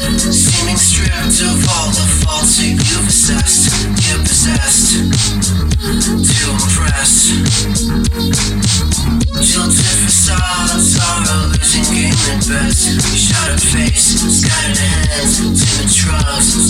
Seeming stripped of all the faults that you possessed, you possessed to impress. Jilted facades are a losing game at best. Shattered face, scattered hands, timid shrugs,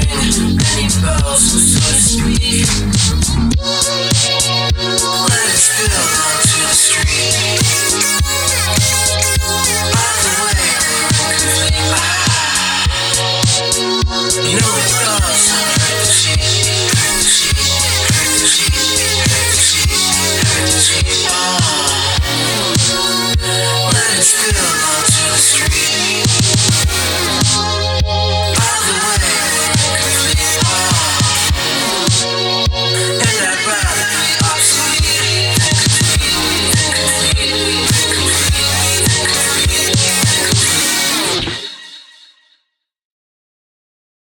Too many balls